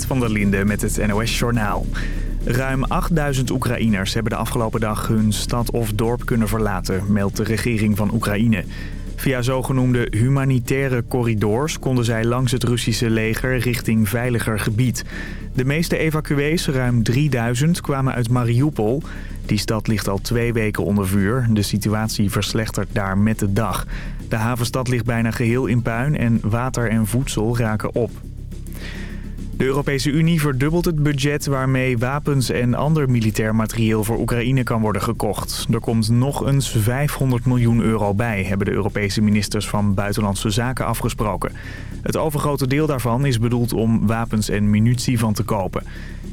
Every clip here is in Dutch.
Van der Linde met het NOS-journaal. Ruim 8000 Oekraïners hebben de afgelopen dag hun stad of dorp kunnen verlaten, meldt de regering van Oekraïne. Via zogenoemde humanitaire corridors konden zij langs het Russische leger richting veiliger gebied. De meeste evacuees, ruim 3000, kwamen uit Mariupol. Die stad ligt al twee weken onder vuur. De situatie verslechtert daar met de dag. De havenstad ligt bijna geheel in puin en water en voedsel raken op. De Europese Unie verdubbelt het budget waarmee wapens en ander militair materieel voor Oekraïne kan worden gekocht. Er komt nog eens 500 miljoen euro bij, hebben de Europese ministers van Buitenlandse Zaken afgesproken. Het overgrote deel daarvan is bedoeld om wapens en munitie van te kopen.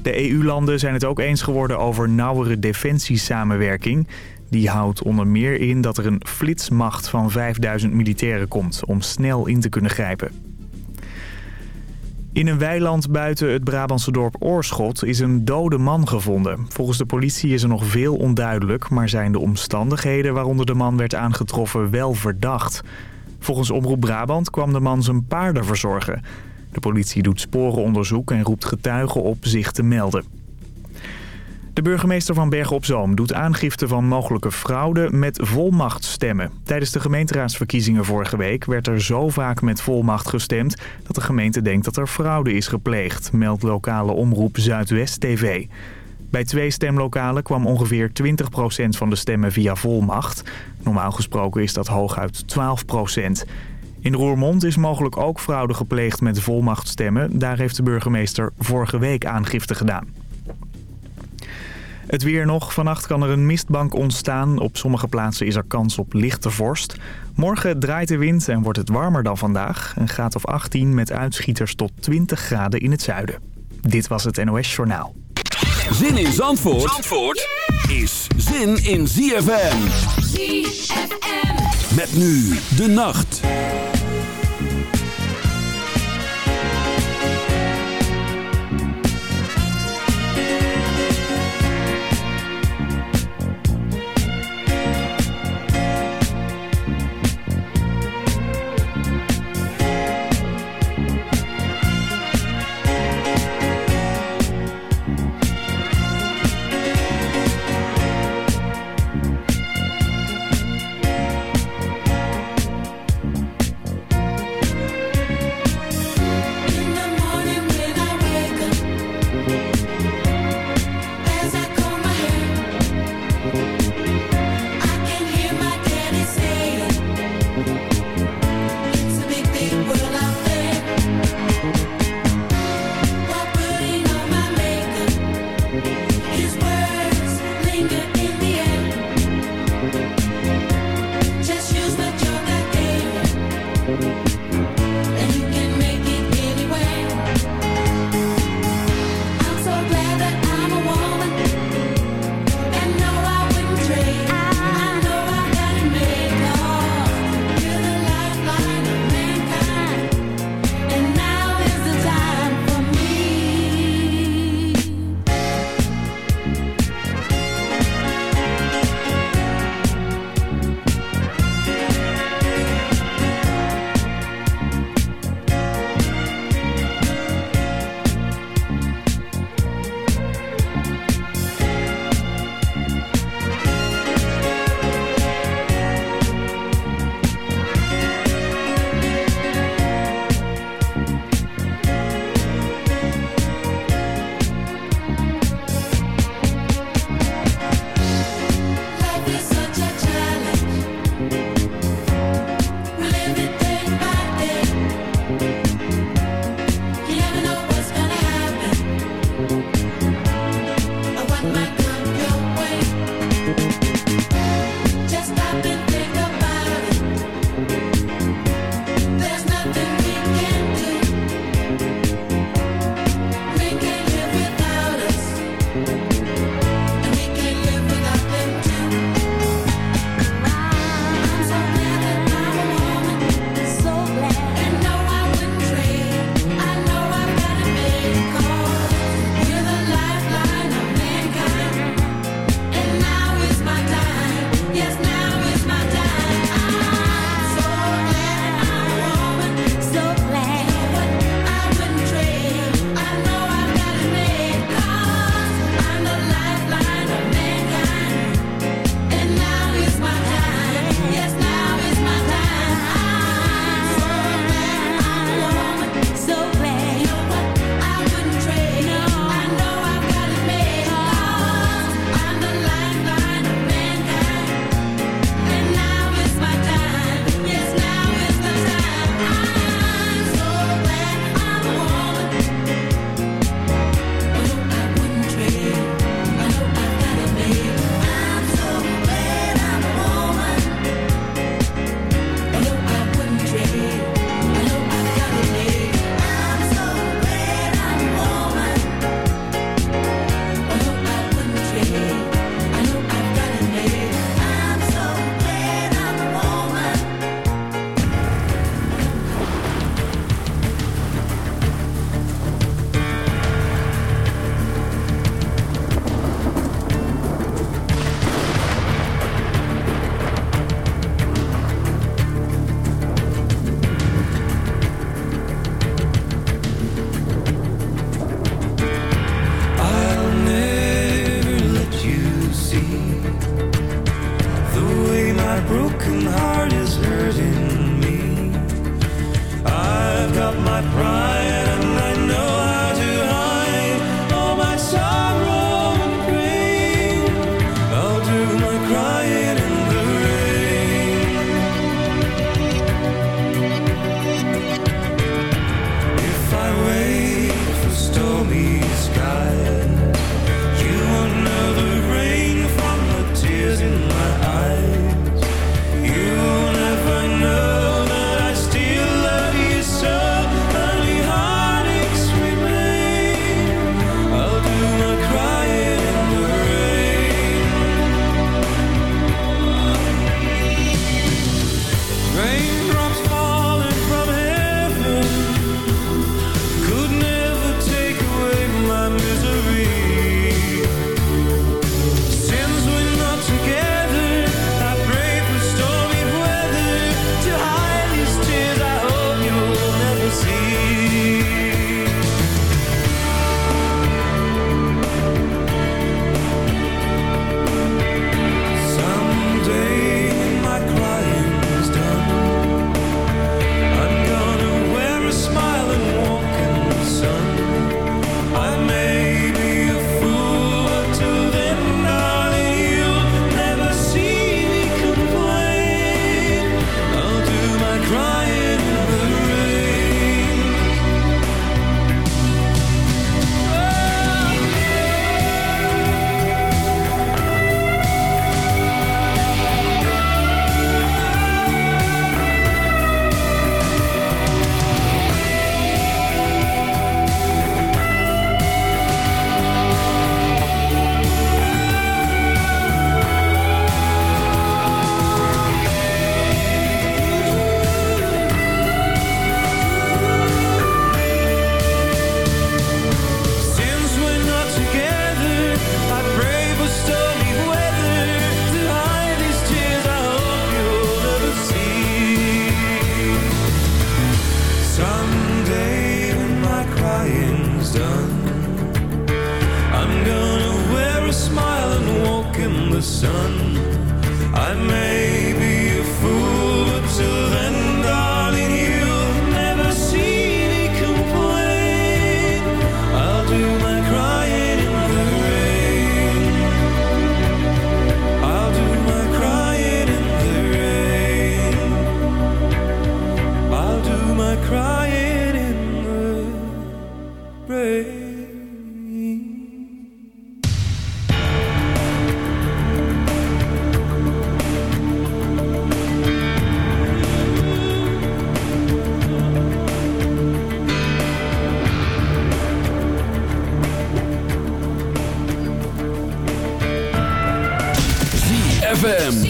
De EU-landen zijn het ook eens geworden over nauwere defensiesamenwerking. Die houdt onder meer in dat er een flitsmacht van 5000 militairen komt om snel in te kunnen grijpen. In een weiland buiten het Brabantse dorp Oorschot is een dode man gevonden. Volgens de politie is er nog veel onduidelijk, maar zijn de omstandigheden waaronder de man werd aangetroffen wel verdacht. Volgens Omroep Brabant kwam de man zijn paarden verzorgen. De politie doet sporenonderzoek en roept getuigen op zich te melden. De burgemeester van Bergen op Zoom doet aangifte van mogelijke fraude met volmachtstemmen. Tijdens de gemeenteraadsverkiezingen vorige week werd er zo vaak met volmacht gestemd... dat de gemeente denkt dat er fraude is gepleegd, meldt lokale omroep Zuidwest TV. Bij twee stemlokalen kwam ongeveer 20% van de stemmen via volmacht. Normaal gesproken is dat hooguit 12%. In Roermond is mogelijk ook fraude gepleegd met volmachtstemmen. Daar heeft de burgemeester vorige week aangifte gedaan. Het weer nog. Vannacht kan er een mistbank ontstaan. Op sommige plaatsen is er kans op lichte vorst. Morgen draait de wind en wordt het warmer dan vandaag. Een graad of 18 met uitschieters tot 20 graden in het zuiden. Dit was het NOS Journaal. Zin in Zandvoort, Zandvoort is zin in ZFM. ZFM. Met nu de nacht. ZFM.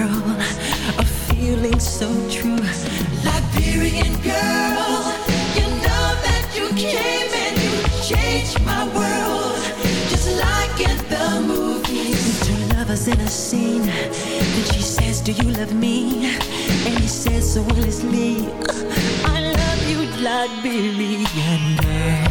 girl, a feeling so true. Liberian girl, you know that you came and you changed my world, just like in the movies. Two lovers in a scene, and she says, Do you love me? And he says, So will it's me. I love you, Liberian girl.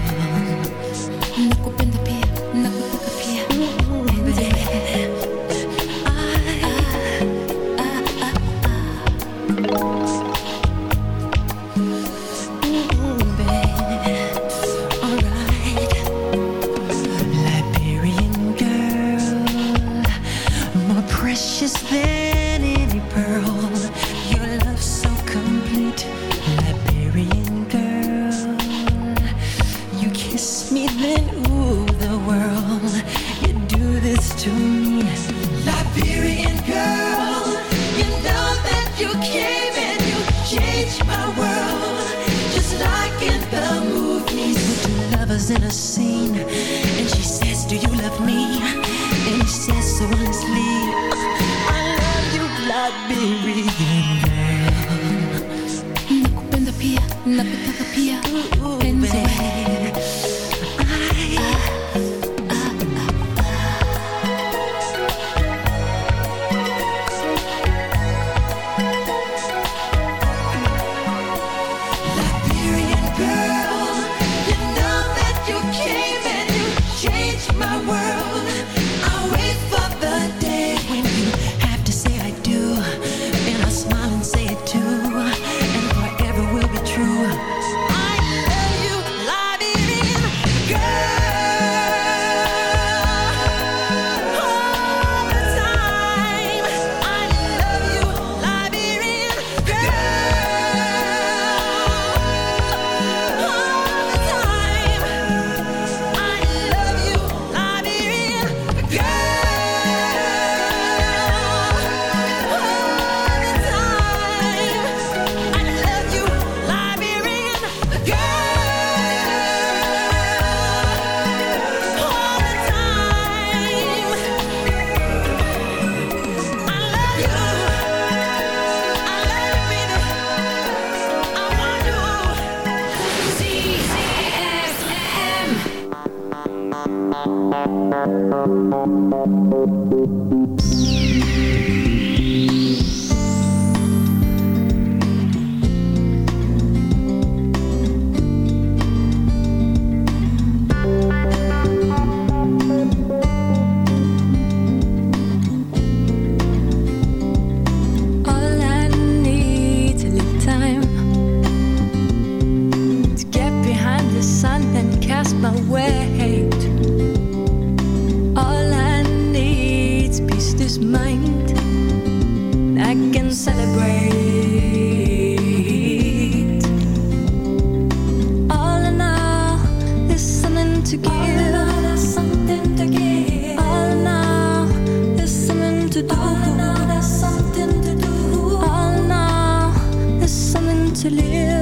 to live.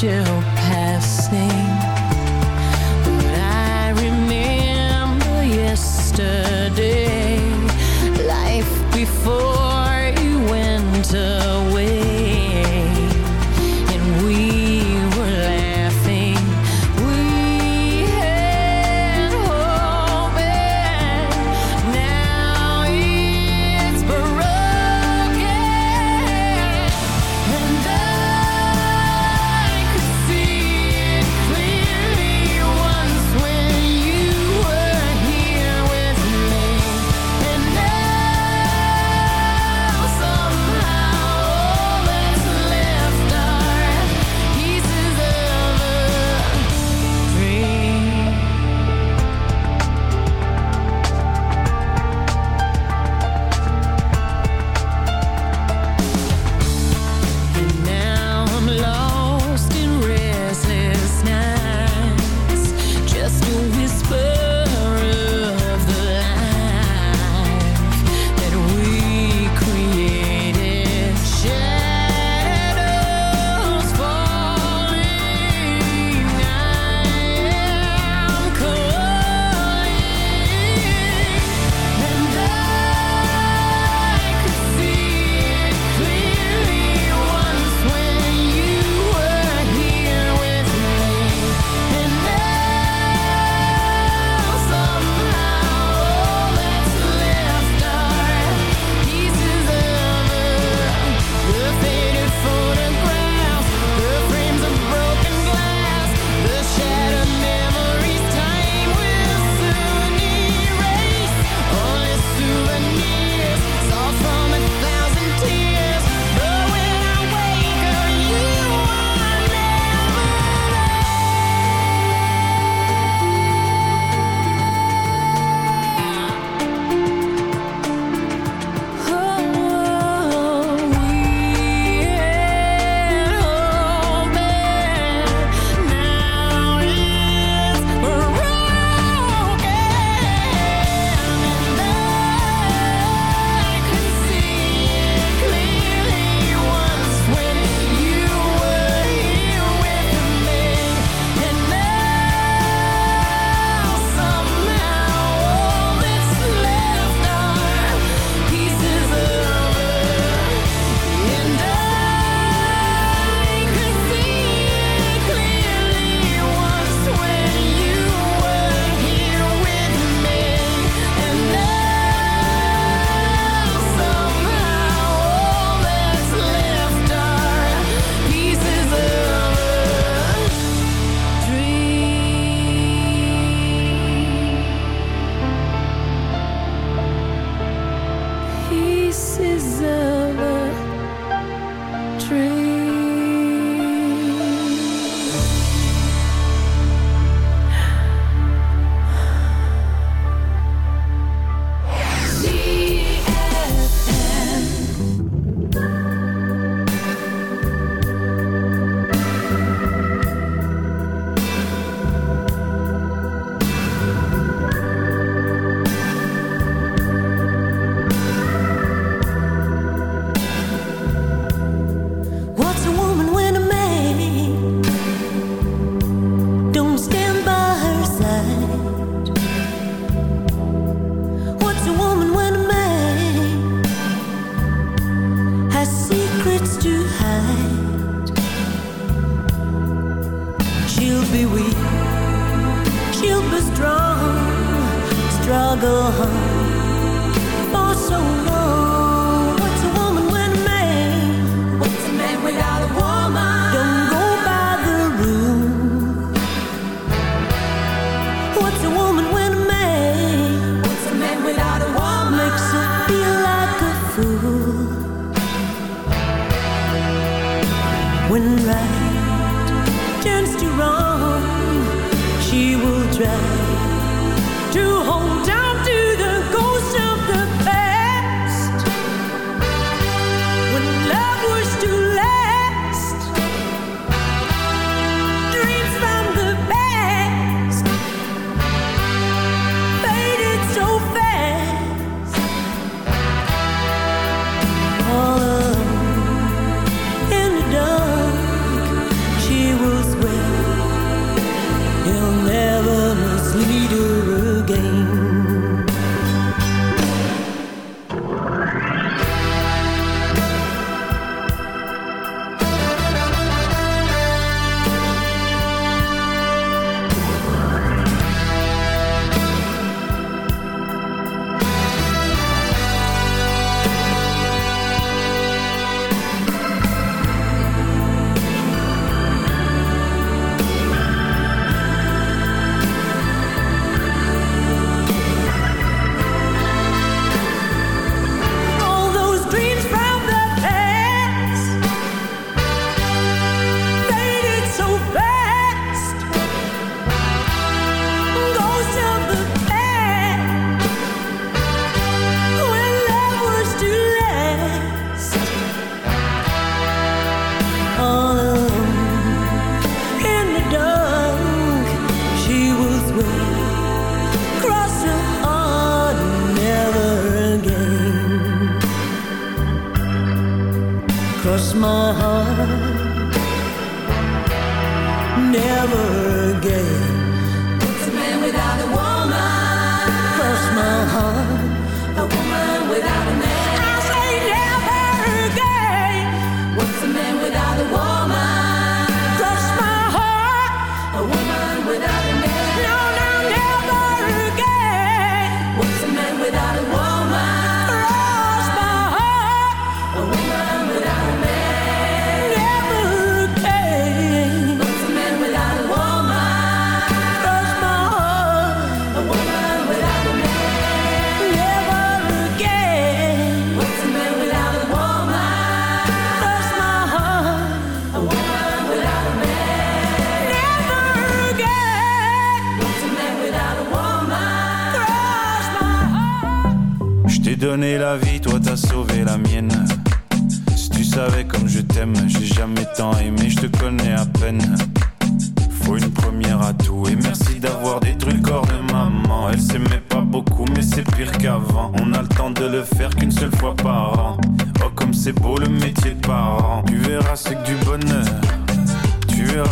chill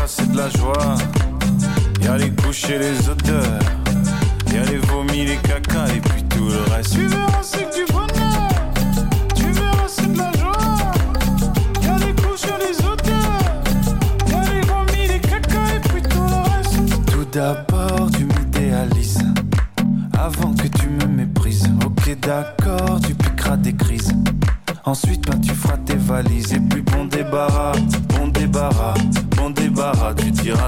c'est de la joie. Y'a les couches et les odeurs. Y'a les vomis, les cacas et puis tout le reste. Tu verras, c'est du bonheur. Tu verras, c'est de la joie. Y'a les couches et les odeurs. Y'a les vomis, les cacas et puis tout le reste. Tout d'abord, tu m'idéalises. Avant que tu me méprises. Ok, d'accord, tu piqueras des crises. Ensuite, bah, tu feras tes valises. Et puis bon débarras, bon débarras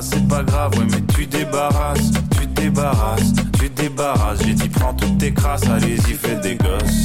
c'est pas grave, ouais mais tu débarrasses, tu débarrasses, tu débarrasses. J'ai dit prends toutes tes crasses, allez-y fais des gosses.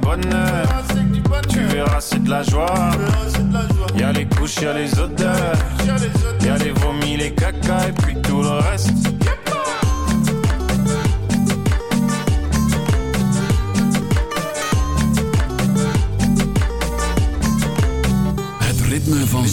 Bonheur. Tu verras, c'est de la joie. Y'a les couches, y'a les odeurs. Y'a les vomis, les caca et puis tout le reste. Het ritme van.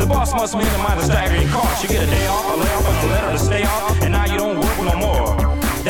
The boss must mean the mind of staggering cost. You get a day off, a layoff, and a letter to stay off, and now you don't work no more.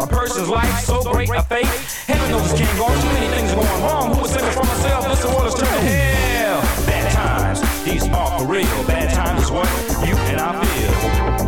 A person's life so great a fate. Heaven knows it can't go on. Too many things going wrong. Who was saving for myself? This world is turning hell. Bad times, these are for real. Bad times is what you and I feel.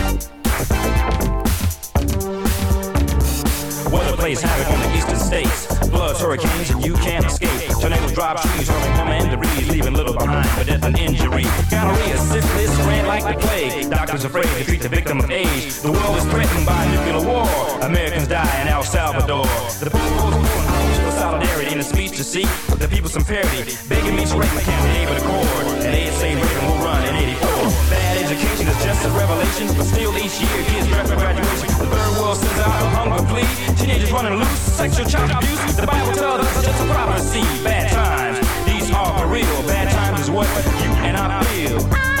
plays havoc on the eastern states. Bloods, hurricanes, and you can't escape. Tornadoes drop trees, hurling home and debris, leaving little behind for death and injury. Gonorrhea, syphilis, ran like the plague. Doctors afraid to treat the victim of age. The world is threatened by nuclear war. Americans die in El Salvador. The people's for solidarity in a speech to seek the people some parity, begging me to write my campaign for the court. And they say Reagan will run in 84. Bad education is just a revelation, but still each year kids draft for graduation soul sends out a hunger plea. Teenagers running loose, sexual child abuse. The Bible tells us it's just a prophecy. Bad times, these are real. Bad times is what you and I feel.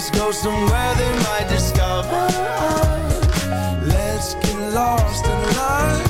Let's go somewhere they might discover us. Let's get lost in life.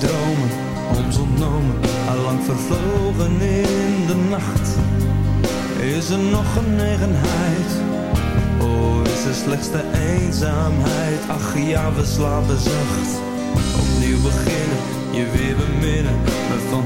Die dromen, ons ontnomen, allang vervlogen in de nacht. Is er nog genegenheid? Oh, is er slechts de eenzaamheid? Ach ja, we slapen zacht. Opnieuw beginnen,